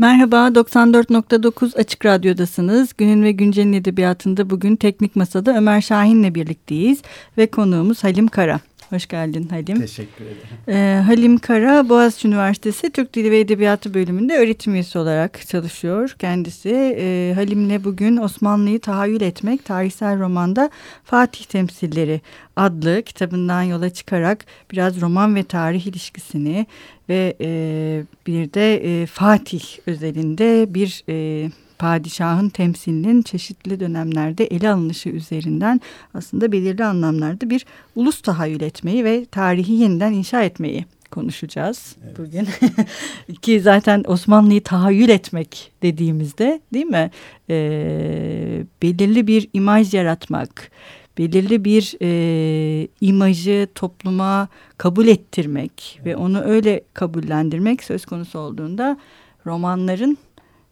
Merhaba, 94.9 Açık Radyo'dasınız. Günün ve Güncel'in edebiyatında bugün Teknik Masa'da Ömer Şahin'le birlikteyiz ve konuğumuz Halim Kara. Hoş geldin Halim. Teşekkür ederim. Ee, Halim Kara, Boğaziçi Üniversitesi Türk Dili ve Edebiyatı bölümünde öğretim üyesi olarak çalışıyor kendisi. Ee, Halim'le bugün Osmanlı'yı tahayyül etmek, tarihsel romanda Fatih Temsilleri adlı kitabından yola çıkarak biraz roman ve tarih ilişkisini ve e, bir de e, Fatih özelinde bir... E, padişahın temsilinin çeşitli dönemlerde ele alınışı üzerinden aslında belirli anlamlarda bir ulus tahayyül etmeyi ve tarihi yeniden inşa etmeyi konuşacağız evet. bugün. Ki zaten Osmanlı'yı tahayyül etmek dediğimizde değil mi? Ee, belirli bir imaj yaratmak, belirli bir e, imajı topluma kabul ettirmek evet. ve onu öyle kabullendirmek söz konusu olduğunda romanların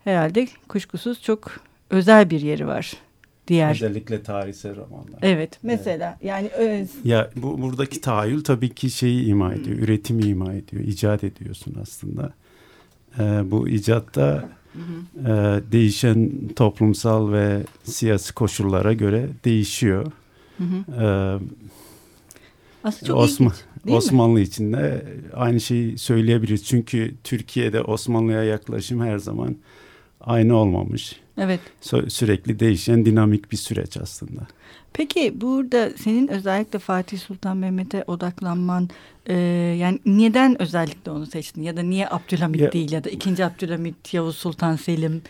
herhalde kuşkusuz çok özel bir yeri var. Diğer. Özellikle tarihsel romanlar. Evet mesela evet. yani öz... ya bu buradaki tahayyül tabii ki şeyi ima ediyor, hmm. üretimi ima ediyor, icat ediyorsun aslında. Ee, bu icatta e, değişen toplumsal ve siyasi koşullara göre değişiyor. Hı hı. Ee, aslında çok Osman, ilginç, Osmanlı mi? için de aynı şeyi söyleyebiliriz. Çünkü Türkiye'de Osmanlı'ya yaklaşım her zaman aynı olmamış. Evet. Sürekli değişen dinamik bir süreç aslında. Peki burada senin özellikle Fatih Sultan Mehmet'e odaklanman e, yani neden özellikle onu seçtin ya da niye Abdülhamit ya, değil ya da ikinci Abdülhamit Yavuz Sultan Selim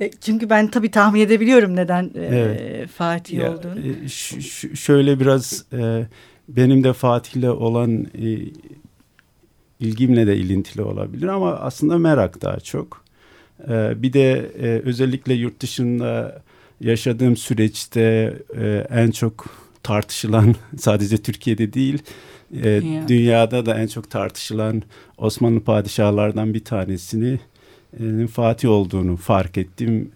e, çünkü ben tabii tahmin edebiliyorum neden e, evet. Fatih ya, olduğunu. E, şöyle biraz e, benim de Fatih'le olan e, ilgimle de ilintili olabilir ama aslında merak daha çok. Ee, bir de e, özellikle yurt dışında yaşadığım süreçte e, en çok tartışılan sadece Türkiye'de değil e, dünyada da en çok tartışılan Osmanlı padişahlardan bir tanesini Fatih olduğunu fark ettim.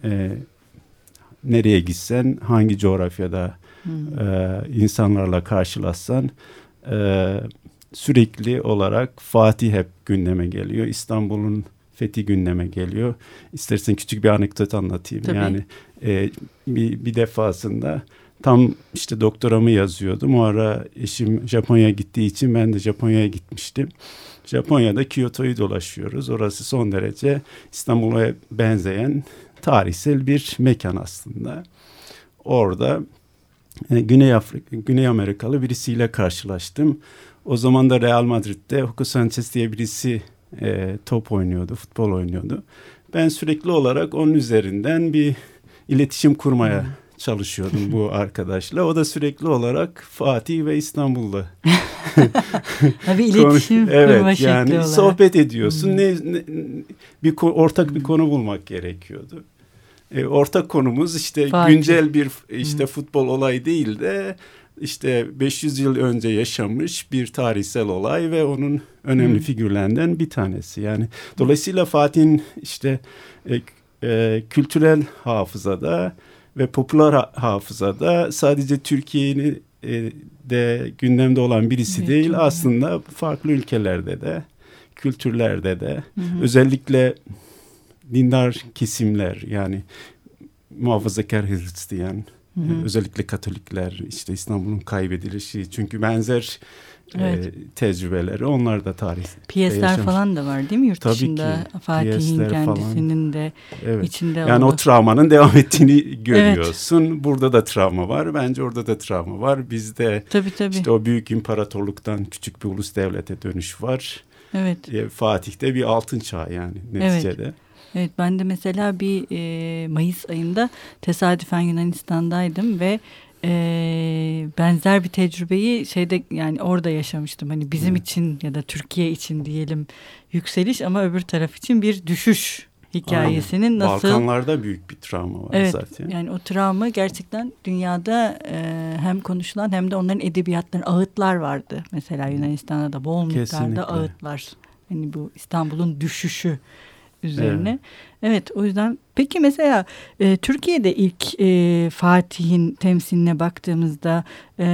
nereye gitsen hangi coğrafyada hmm. insanlarla karşılaşsan sürekli olarak Fatih hep gündeme geliyor. İstanbul'un fethi gündeme geliyor. İstersen küçük bir anekdot anlatayım. Tabii. Yani e, bir, bir defasında tam işte doktoramı yazıyordum. O ara eşim Japonya'ya gittiği için ben de Japonya'ya gitmiştim. Japonya'da Kyoto'yu dolaşıyoruz. Orası son derece İstanbul'a benzeyen tarihsel bir mekan aslında. Orada e, Güney Afrika, Güney Amerikalı birisiyle karşılaştım. O zaman da Real Madrid'de Hugo Sanchez diye birisi e, top oynuyordu, futbol oynuyordu. Ben sürekli olarak onun üzerinden bir iletişim kurmaya hmm. çalışıyordum bu arkadaşla. O da sürekli olarak Fatih ve İstanbul'da. bir iletişim Evet yani olarak. sohbet ediyorsun. Hmm. Ne, ne, bir ortak bir konu bulmak gerekiyordu. E, ortak konumuz işte Fatih. güncel bir işte hmm. futbol olayı değil de işte 500 yıl önce yaşamış bir tarihsel olay ve onun önemli hmm. figürlerinden bir tanesi. Yani dolayısıyla Fatih'in işte e, e, kültürel hafızada ve popüler hafızada sadece Türkiye'nin e, de gündemde olan birisi evet, değil aslında farklı ülkelerde de kültürlerde de hı hı. özellikle dindar kesimler yani muhafazakar Hristiyan Hı hı. Özellikle Katolikler işte İstanbul'un kaybedilişi çünkü benzer e, evet. e, tecrübeleri onlar da tarih. Piyesler yaşamış. falan da var değil mi yurt Tabii dışında? Fatih'in kendisinin falan. de evet. içinde Yani o travmanın devam ettiğini görüyorsun. Evet. Burada da travma var. Bence orada da travma var. Bizde tabii, tabii. işte o büyük imparatorluktan küçük bir ulus devlete dönüş var. Evet. E, Fatih'te bir altın çağ yani neticede. Evet. Evet ben de mesela bir e, Mayıs ayında tesadüfen Yunanistan'daydım ve e, benzer bir tecrübeyi şeyde yani orada yaşamıştım. Hani bizim hmm. için ya da Türkiye için diyelim yükseliş ama öbür taraf için bir düşüş hikayesinin Aynen. nasıl... Balkanlarda büyük bir travma var evet, zaten. Yani o travma gerçekten dünyada e, hem konuşulan hem de onların edebiyatları ağıtlar vardı. Mesela Yunanistan'da da bol miktarda ağıtlar. Hani bu İstanbul'un düşüşü üzerine. Evet. evet o yüzden peki mesela e, Türkiye'de ilk e, Fatih'in temsiline baktığımızda e,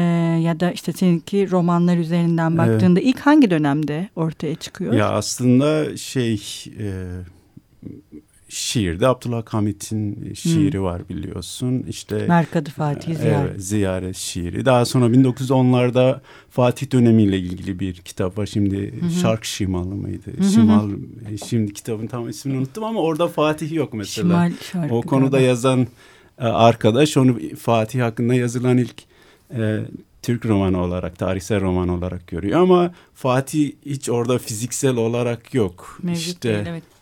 ya da işte seninki romanlar üzerinden baktığında evet. ilk hangi dönemde ortaya çıkıyor? Ya aslında şey e, şiirde Abdullah Hamit'in şiiri hmm. var biliyorsun. İşte Merkadı Fatih Ziyaret. Evet, ziyaret şiiri. Daha sonra 1910'larda Fatih dönemiyle ilgili bir kitap var. Şimdi hı. Şark Şimalı mıydı? Hı. Şimal şimdi kitabın tam ismini unuttum ama orada Fatih yok mesela. Şimal şarkı o konuda galiba. yazan e, arkadaş onu Fatih hakkında yazılan ilk e, Türk romanı olarak, tarihsel roman olarak görüyor ama Fatih hiç orada fiziksel olarak yok. Mevcut işte değil, evet.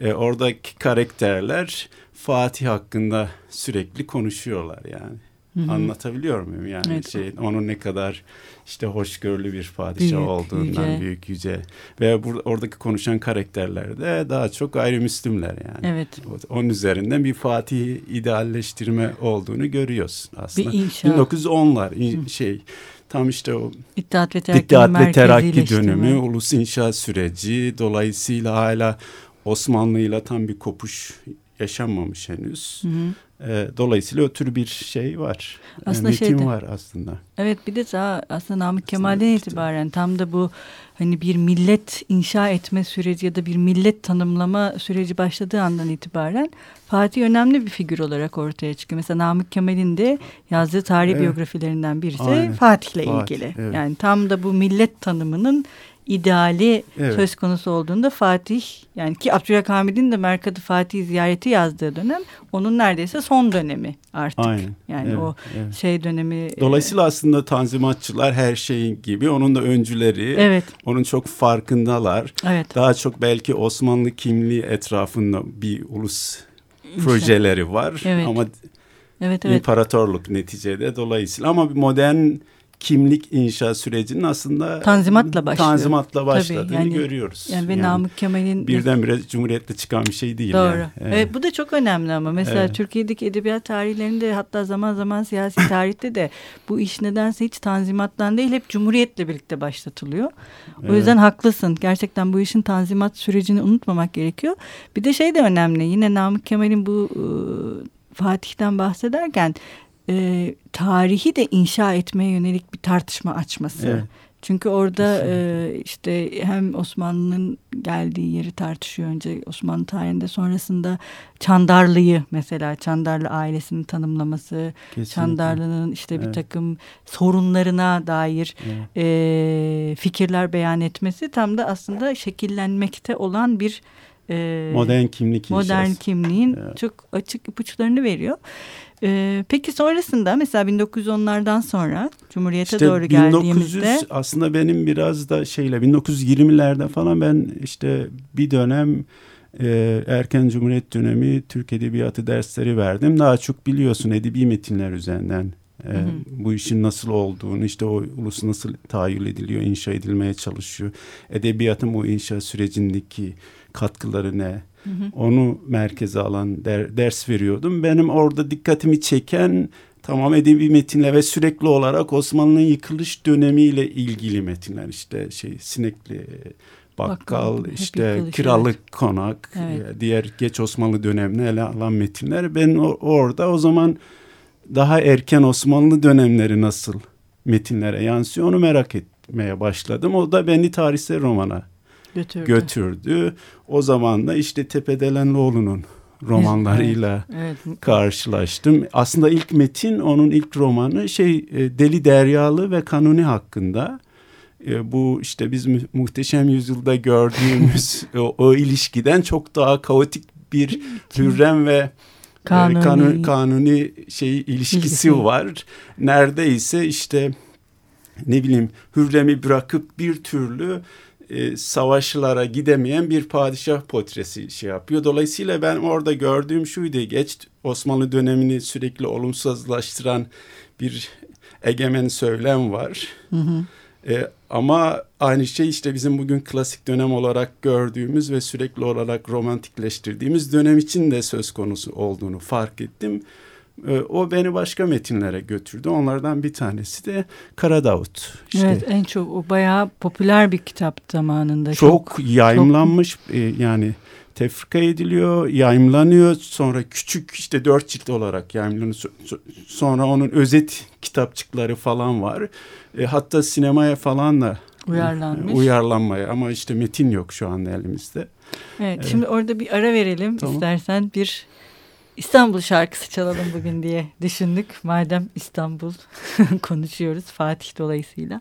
E, oradaki karakterler Fatih hakkında sürekli konuşuyorlar yani. Hı-hı. Anlatabiliyor muyum yani evet. şey onun ne kadar işte hoşgörülü bir padişah büyük, olduğundan yüce. büyük yüce ve burada oradaki konuşan karakterler de daha çok gayrimüslimler yani. Evet. Onun üzerinden bir Fatih idealleştirme olduğunu görüyorsun aslında. Bir inşa. 1910'lar şey tam işte o İttihat ve Terakki, İttihat ve Terakki dönemi, ulus inşa süreci dolayısıyla hala Osmanlı ile tam bir kopuş yaşanmamış henüz. Hı hı. E, dolayısıyla o tür bir şey var. Aslında Metin şeyde, var aslında. Evet bir de daha aslında Namık Kemal'den itibaren tam da bu hani bir millet inşa etme süreci ya da bir millet tanımlama süreci başladığı andan itibaren Fatih önemli bir figür olarak ortaya çıkıyor. Mesela Namık Kemal'in de yazdığı tarih evet. biyografilerinden birisi. Fatih'le Fatih, ilgili. Evet. Yani tam da bu millet tanımının ideali evet. söz konusu olduğunda Fatih yani ki Abdülhamid'in de Merkadı Fatih ziyareti yazdığı dönem onun neredeyse son dönemi artık. Aynen. Yani evet, o evet. şey dönemi. E, Dolayısıyla e, aslında tanzimatçılar her şeyin gibi onun da öncüleri. Evet. Onun çok farkındalar. Evet. Daha çok belki Osmanlı kimliği etrafında bir ulus işte. projeleri var evet. ama Evet, evet. İmparatorluk neticede dolayısıyla ama bir modern kimlik inşa sürecinin aslında tanzimatla başlıyor. Tanzimatla başladığını Tabii, yani, görüyoruz. Yani ve yani Namık Kemal'in birdenbire cumhuriyetle çıkan bir şey değil. Doğru. Yani. Evet. evet bu da çok önemli ama mesela evet. Türkiye'deki edebiyat tarihlerinde hatta zaman zaman siyasi tarihte de bu iş nedense hiç tanzimattan değil hep cumhuriyetle birlikte başlatılıyor. O evet. yüzden haklısın. Gerçekten bu işin tanzimat sürecini unutmamak gerekiyor. Bir de şey de önemli. Yine Namık Kemal'in bu Fatih'ten bahsederken e, tarihi de inşa etmeye yönelik bir tartışma açması. Evet. Çünkü orada e, işte hem Osmanlı'nın geldiği yeri tartışıyor önce Osmanlı tarihinde sonrasında Çandarlı'yı mesela Çandarlı ailesinin tanımlaması, Kesinlikle. Çandarlı'nın işte evet. bir takım sorunlarına dair evet. e, fikirler beyan etmesi tam da aslında şekillenmekte olan bir e, modern kimlik modern inşası. kimliğin evet. çok açık ipuçlarını veriyor. Ee, peki sonrasında mesela 1910'lardan sonra Cumhuriyet'e işte doğru 1900, geldiğimizde aslında benim biraz da şeyle 1920'lerde falan ben işte bir dönem e, erken Cumhuriyet dönemi Türk Edebiyatı dersleri verdim. Daha çok biliyorsun edebi metinler üzerinden e, hı hı. bu işin nasıl olduğunu işte o ulus nasıl tahayyül ediliyor, inşa edilmeye çalışıyor. Edebiyatın bu inşa sürecindeki katkıları ne? Hı hı. Onu merkeze alan der, ders veriyordum. Benim orada dikkatimi çeken tamam edebi metinler ve sürekli olarak Osmanlı'nın yıkılış dönemiyle ilgili metinler işte şey Sinekli Bakkal, Bakkal işte yıkılış, Kiralık evet. Konak, evet. diğer geç Osmanlı dönemine ele alan metinler. Ben orada o zaman daha erken Osmanlı dönemleri nasıl metinlere yansıyor onu merak etmeye başladım. O da beni tarihsel romana götürdü. götürdü. O zaman da işte Tepedelenlioğlu'nun romanlarıyla evet, evet. karşılaştım. Aslında ilk metin onun ilk romanı şey e, Deli Deryalı ve Kanuni hakkında. E, bu işte biz muhteşem yüzyılda gördüğümüz o, o ilişkiden çok daha kaotik bir Hürrem ve e, kanuni, kanuni, kanuni şey ilişkisi İlgisi. var. Neredeyse işte ne bileyim Hürrem'i bırakıp bir türlü e, savaşlara gidemeyen bir padişah portresi şey yapıyor. Dolayısıyla ben orada gördüğüm şuydu. Geç Osmanlı dönemini sürekli olumsuzlaştıran bir egemen söylem var. Hı hı. E, ama aynı şey işte bizim bugün klasik dönem olarak gördüğümüz ve sürekli olarak romantikleştirdiğimiz dönem için de söz konusu olduğunu fark ettim. Ee, o beni başka metinlere götürdü. Onlardan bir tanesi de Kara Davut. İşte evet en çok o bayağı popüler bir kitap zamanında. Çok, çok yayımlanmış çok... E, yani tefrika ediliyor, yayımlanıyor. Sonra küçük işte dört cilt olarak yayımlanıyor. Sonra onun özet kitapçıkları falan var. E, hatta sinemaya falan da uyarlanmış. Uyarlanmaya ama işte metin yok şu anda elimizde. Evet, evet. şimdi orada bir ara verelim tamam. istersen bir İstanbul şarkısı çalalım bugün diye düşündük. Madem İstanbul konuşuyoruz Fatih dolayısıyla.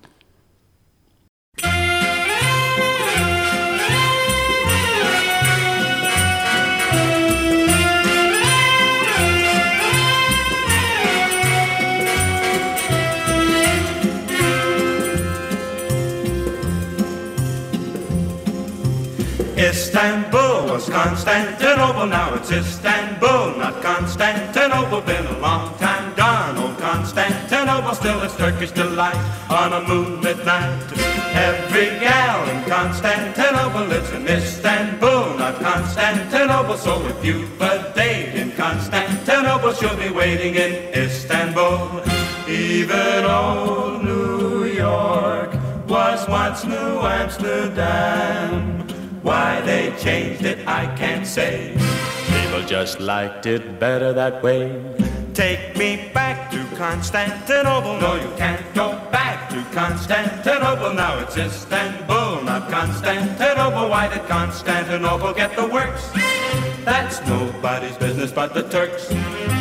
Istanbul was Constantinople, now it's Istanbul, not Constantinople. Been a long time gone, old Constantinople, still it's Turkish delight on a moonlit night. Every gal in Constantinople lives in Istanbul, not Constantinople. So if you've just liked it better that way. Take me back to Constantinople. No, you can't go back to Constantinople. Now it's Istanbul, not Constantinople. Why did Constantinople get the works? That's nobody's business but the Turks.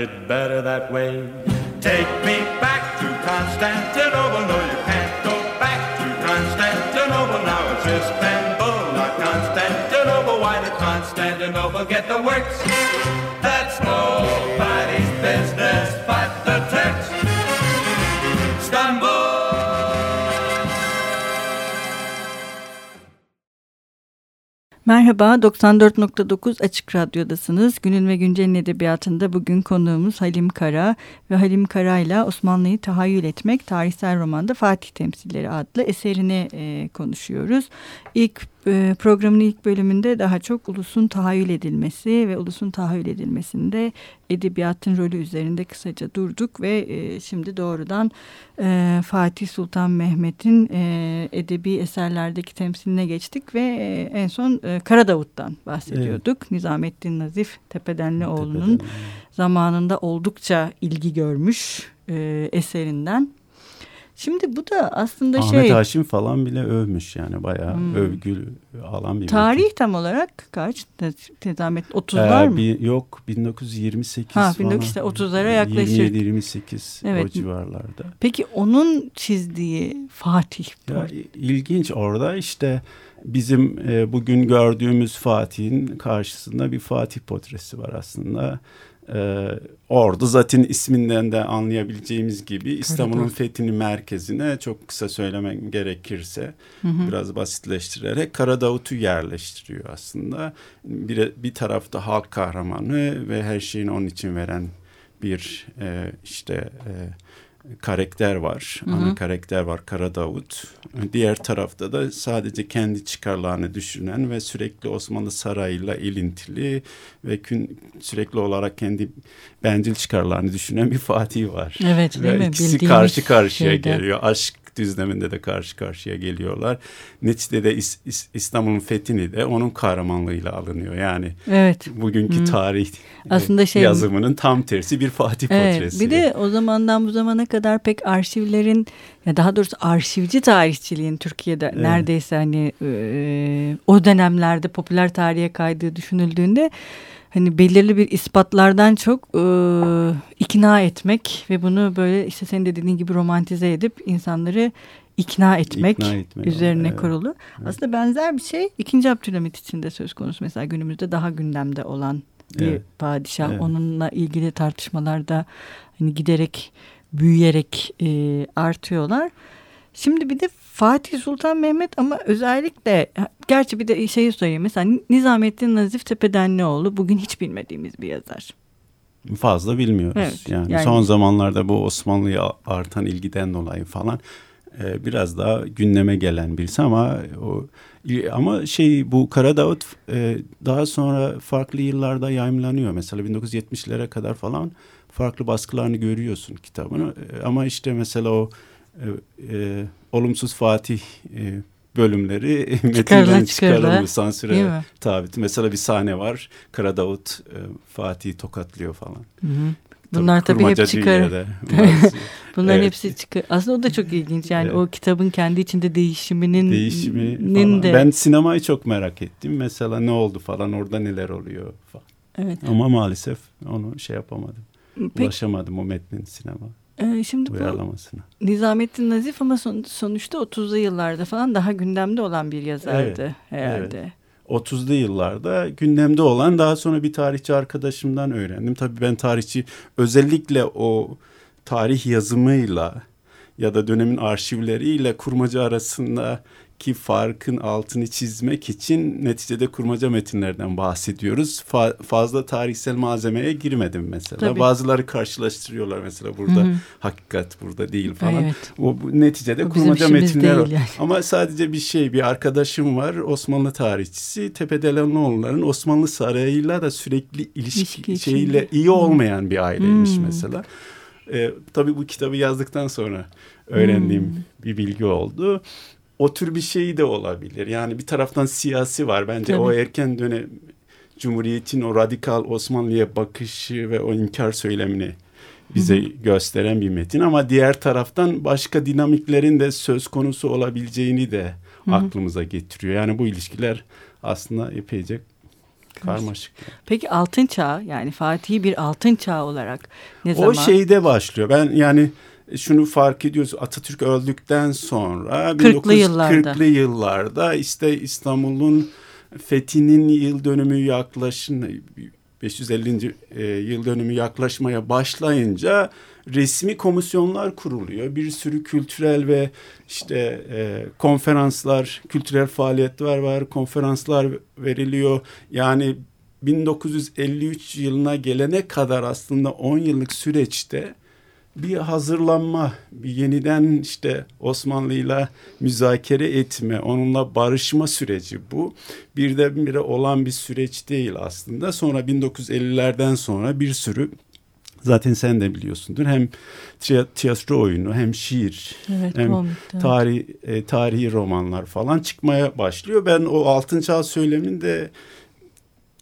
It better that way. Take me back to Constantinople. No, you can't go back to Constantinople. Now it's Istanbul, not Constantinople. Why did Constantinople get the works? That's nobody's Merhaba, 94.9 Açık Radyo'dasınız. Günün ve Güncel'in edebiyatında bugün konuğumuz Halim Kara ve Halim Kara ile Osmanlı'yı tahayyül etmek tarihsel romanda Fatih Temsilleri adlı eserini e, konuşuyoruz. İlk programın ilk bölümünde daha çok ulusun tahayyül edilmesi ve ulusun tahayyül edilmesinde edebiyatın rolü üzerinde kısaca durduk ve e, şimdi doğrudan e, Fatih Sultan Mehmet'in e, edebi eserlerdeki temsiline geçtik ve en son Karadavut'tan bahsediyorduk. Evet. Nizamettin Nazif Tepedenlioğlu'nun Tepeden. zamanında oldukça ilgi görmüş eserinden Şimdi bu da aslında Ahmet şey... Ahmet Haşim falan bile övmüş yani bayağı hmm. övgül alan bir Tarih metin. tam olarak kaç? Tezamet 30'lar ee, mı? Bir, yok 1928 ha, 1930'lara yaklaşık. 27-28 evet. o civarlarda. Peki onun çizdiği Fatih. Ya, ilginç orada işte bizim e, bugün gördüğümüz Fatih'in karşısında bir Fatih portresi var aslında. Ee, ordu zaten isminden de anlayabileceğimiz gibi İstanbul'un fethinin merkezine çok kısa söylemem gerekirse hı hı. biraz basitleştirerek Karadavut'u yerleştiriyor aslında. Bir, bir tarafta halk kahramanı ve her şeyin onun için veren bir e, işte e, karakter var. Hı hı. Ana karakter var Kara Davut. Diğer tarafta da sadece kendi çıkarlarını düşünen ve sürekli Osmanlı sarayıyla ilintili ve kün, sürekli olarak kendi bencil çıkarlarını düşünen bir Fatih var. Evet değil ve mi? İkisi karşı karşıya şeyde. geliyor. Aşk düzleminde de karşı karşıya geliyorlar. İs, İs, İstanbul'un fethini de onun kahramanlığıyla alınıyor. Yani evet. bugünkü hmm. tarih e, Aslında şey, yazımının tam tersi bir Fatih evet, portresi. Bir de o zamandan bu zamana kadar pek arşivlerin ya daha doğrusu arşivci tarihçiliğin Türkiye'de evet. neredeyse hani e, o dönemlerde popüler tarihe kaydığı düşünüldüğünde hani belirli bir ispatlardan çok e, ikna etmek ve bunu böyle işte senin de dediğin gibi romantize edip insanları ikna etmek, ikna etmek üzerine evet. kurulu. Evet. Aslında benzer bir şey ikinci Abdülhamit için de söz konusu. Mesela günümüzde daha gündemde olan bir evet. padişah. Evet. Onunla ilgili tartışmalarda hani giderek büyüyerek e, artıyorlar. Şimdi bir de Fatih Sultan Mehmet ama özellikle gerçi bir de şeyi söyleyeyim mesela Nizamettin Nazif Tepedenlioğlu bugün hiç bilmediğimiz bir yazar. Fazla bilmiyoruz. Evet, yani, yani son zamanlarda bu Osmanlı'ya artan ilgiden dolayı falan e, biraz daha gündeme gelen birisi ama o ama şey bu Karadağıt e, daha sonra farklı yıllarda yayımlanıyor. Mesela 1970'lere kadar falan farklı baskılarını görüyorsun kitabını. E, ama işte mesela o e, e, olumsuz Fatih e, bölümleri metinden çıkarılmış sansüre tabi. Mesela bir sahne var Karadavut e, Fatih'i tokatlıyor falan. Hı hı. Bunlar tabii, tabii hep çıkar. Bunların evet. hepsi çıkar. Aslında o da çok ilginç. Yani evet. o kitabın kendi içinde değişiminin değişimi. De... Ben sinemayı çok merak ettim. Mesela ne oldu falan orada neler oluyor falan. Evet. Ama maalesef onu şey yapamadım. Peki. Ulaşamadım o metnin sinema. Ee, şimdi uyarlamasına. bu Nizamettin Nazif ama son, sonuçta 30'lu yıllarda falan daha gündemde olan bir yazardı evet, herhalde. Evet. 30'lu yıllarda gündemde olan daha sonra bir tarihçi arkadaşımdan öğrendim. Tabii ben tarihçi özellikle o tarih yazımıyla ya da dönemin arşivleriyle kurmaca arasında ki farkın altını çizmek için neticede kurmaca metinlerden bahsediyoruz. Fa- fazla tarihsel malzemeye girmedim mesela. Tabii. Bazıları karşılaştırıyorlar mesela burada Hı-hı. hakikat burada değil falan. Evet. O neticede o kurmaca metinler yani. Ama sadece bir şey bir arkadaşım var Osmanlı tarihçisi Tepedelenioğulların Osmanlı sarayıyla da sürekli ilişki, ilişki şeyle iyi olmayan bir aileymiş hmm. mesela. Ee, tabii bu kitabı yazdıktan sonra öğrendiğim hmm. bir bilgi oldu o tür bir şey de olabilir. Yani bir taraftan siyasi var bence Tabii. o erken dönem Cumhuriyet'in o radikal Osmanlı'ya bakışı ve o inkar söylemini bize Hı-hı. gösteren bir metin ama diğer taraftan başka dinamiklerin de söz konusu olabileceğini de Hı-hı. aklımıza getiriyor. Yani bu ilişkiler aslında epeyce karmaşık. Peki altın çağ yani Fatih'i bir altın çağ olarak ne zaman? O şeyde başlıyor. Ben yani şunu fark ediyoruz Atatürk öldükten sonra 40'lı yıllarda. 40'lı yıllarda işte İstanbul'un fethinin yıl dönümü yaklaşın 550. E, yıl dönümü yaklaşmaya başlayınca resmi komisyonlar kuruluyor. Bir sürü kültürel ve işte e, konferanslar, kültürel faaliyetler var, konferanslar veriliyor. Yani 1953 yılına gelene kadar aslında 10 yıllık süreçte bir hazırlanma, bir yeniden işte Osmanlı'yla müzakere etme, onunla barışma süreci bu. Birdenbire olan bir süreç değil aslında. Sonra 1950'lerden sonra bir sürü zaten sen de biliyorsundur hem tiyatro oyunu hem şiir evet, hem tarih, e, tarihi romanlar falan çıkmaya başlıyor. Ben o altın çağ söyleminde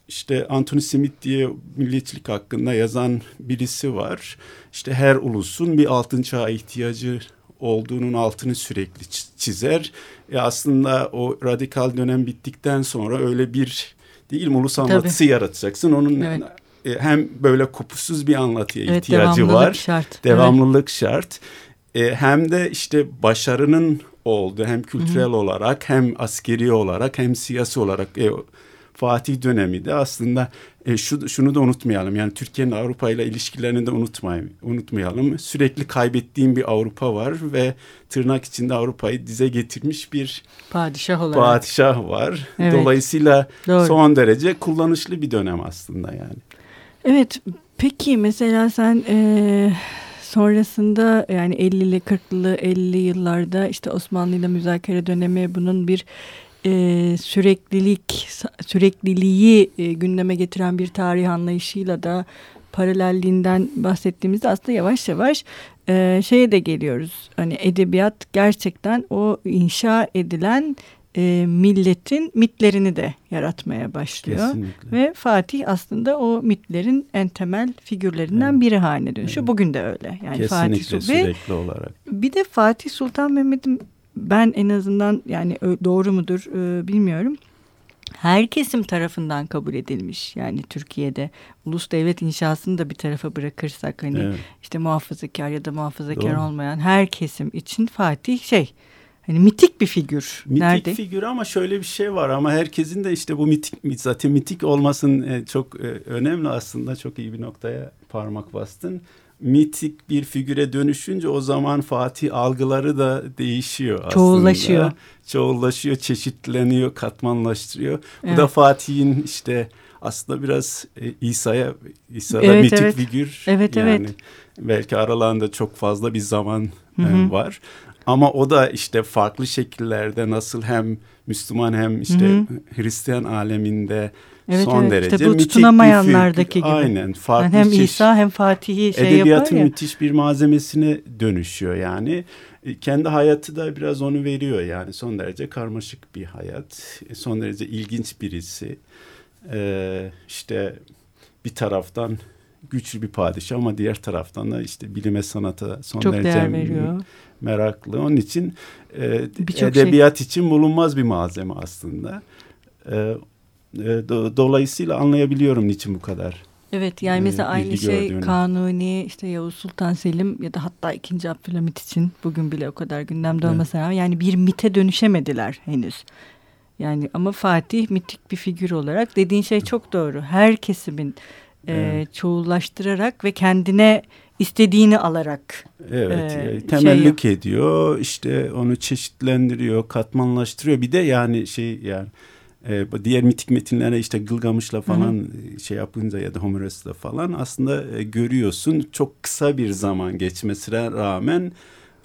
işte Anthony Smith diye milliyetçilik hakkında yazan birisi var. İşte her ulusun bir altın çağa ihtiyacı olduğunun altını sürekli çizer. E aslında o radikal dönem bittikten sonra öyle bir değil mi ulus anlatısı Tabii. yaratacaksın. Onun evet. E, hem böyle kopusuz bir anlatıya evet, ihtiyacı devamlılık var. Şart. Devamlılık evet. şart. E, hem de işte başarının oldu hem kültürel Hı-hı. olarak hem askeri olarak hem siyasi olarak e, Fatih dönemi de aslında e, şu, şunu da unutmayalım. Yani Türkiye'nin Avrupa ile ilişkilerini de unutmayalım, unutmayalım. Sürekli kaybettiğim bir Avrupa var ve tırnak içinde Avrupa'yı dize getirmiş bir padişah olarak. Padişah var. Evet. Dolayısıyla Doğru. son derece kullanışlı bir dönem aslında yani. Evet. Peki mesela sen e, sonrasında yani 50'li 40'lı 50'li yıllarda işte Osmanlı ile müzakere dönemi bunun bir e, süreklilik sürekliliği e, gündeme getiren bir tarih anlayışıyla da paralelliğinden bahsettiğimizde aslında yavaş yavaş e, şeye de geliyoruz. Hani edebiyat gerçekten o inşa edilen e, milletin mitlerini de yaratmaya başlıyor. Kesinlikle. Ve Fatih aslında o mitlerin en temel figürlerinden evet. biri haline dönüşüyor. Evet. Bugün de öyle. Yani Kesinlikle Fatih Sultan sürekli olarak. Bir de Fatih Sultan Mehmet'in ben en azından yani doğru mudur e, bilmiyorum. Her kesim tarafından kabul edilmiş. Yani Türkiye'de ulus devlet inşasını da bir tarafa bırakırsak hani evet. işte muhafazakar ya da muhafazakar doğru. olmayan her kesim için Fatih şey Hani mitik bir figür. Mitik Nerede? figür ama şöyle bir şey var ama herkesin de işte bu mitik zaten mitik olmasın e, çok e, önemli aslında çok iyi bir noktaya parmak bastın. Mitik bir figüre dönüşünce o zaman Fatih algıları da değişiyor aslında. Çoğullaşıyor. Çoğullaşıyor, çeşitleniyor, katmanlaştırıyor. Evet. Bu da Fatih'in işte aslında biraz e, İsa'ya İsa'da evet, mitik evet. figür. Evet, yani evet. Belki aralarında çok fazla bir zaman Hı -hı. E, var. Ama o da işte farklı şekillerde nasıl hem Müslüman hem işte Hı -hı. Hristiyan aleminde evet, son evet. derece işte bu tutunamayanlardaki gibi. Aynen. Farklı yani hem İsa hem Fatih'i şey Edebiyatın yapar ya. müthiş bir malzemesine dönüşüyor yani. E, kendi hayatı da biraz onu veriyor yani. Son derece karmaşık bir hayat. E, son derece ilginç birisi. Ee, işte bir taraftan güçlü bir padişah ama diğer taraftan da işte bilime sanata son Çok derece değer veriyor. meraklı. Onun için e, edebiyat şey. için bulunmaz bir malzeme aslında. E, dolayısıyla anlayabiliyorum niçin bu kadar. Evet yani mesela aynı şey gördüğünü. Kanuni işte Yavuz Sultan Selim ya da hatta 2. Abdülhamit için bugün bile o kadar gündemde evet. olmasına rağmen yani bir mite dönüşemediler henüz. Yani ama Fatih mitik bir figür olarak dediğin şey çok doğru. Her kesimin e, evet. çoğullaştırarak ve kendine istediğini alarak evet e, temellik şey ediyor işte onu çeşitlendiriyor katmanlaştırıyor bir de yani şey yani e, diğer mitik metinlere işte Gılgamış'la falan hı hı. şey yapınca ya da Homeros'la falan aslında e, görüyorsun çok kısa bir zaman geçmesine rağmen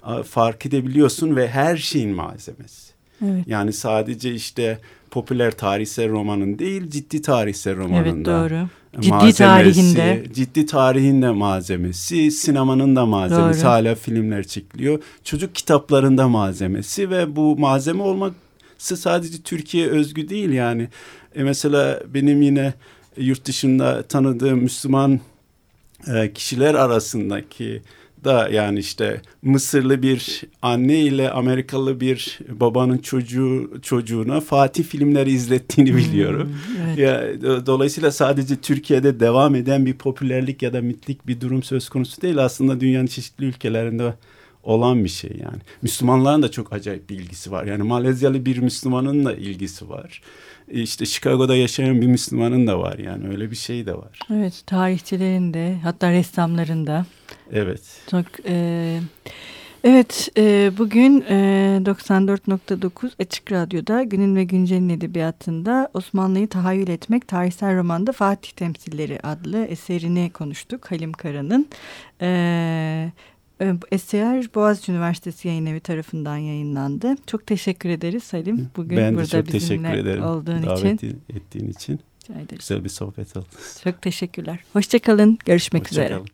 a, fark edebiliyorsun ve her şeyin malzemesi. Evet. Yani sadece işte popüler tarihsel romanın değil ciddi tarihsel romanında. Evet doğru. Ciddi tarihinde. Ciddi tarihinde malzemesi, sinemanın da malzemesi. Doğru. Hala filmler çekiliyor. Çocuk kitaplarında malzemesi ve bu malzeme olması sadece Türkiye özgü değil yani. E mesela benim yine yurt dışında tanıdığım Müslüman e, kişiler arasındaki da yani işte Mısırlı bir anne ile Amerikalı bir babanın çocuğu çocuğuna Fatih filmleri izlettiğini hmm, biliyorum. Hmm, evet. Ya dolayısıyla sadece Türkiye'de devam eden bir popülerlik ya da mitlik bir durum söz konusu değil. Aslında dünyanın çeşitli ülkelerinde olan bir şey yani. Müslümanların da çok acayip bir ilgisi var. Yani Malezyalı bir Müslümanın da ilgisi var. E, işte Chicago'da yaşayan bir Müslümanın da var yani öyle bir şey de var. Evet tarihçilerin de hatta ressamların da. Evet. Çok e, Evet, e, bugün e, 94.9 Açık Radyo'da Günün ve Güncel'in edebiyatında Osmanlı'yı tahayyül etmek tarihsel romanda Fatih Temsilleri adlı eserini konuştuk Halim Kara'nın. E, Eser Boğaziçi Üniversitesi Yayın Evi tarafından yayınlandı. Çok teşekkür ederiz Salim. Bugün ben burada çok bizimle ederim. olduğun Davet için. ettiğin için. Güzel bir sohbet oldu. Çok teşekkürler. Hoşçakalın. Görüşmek Hoşça üzere. Kalın.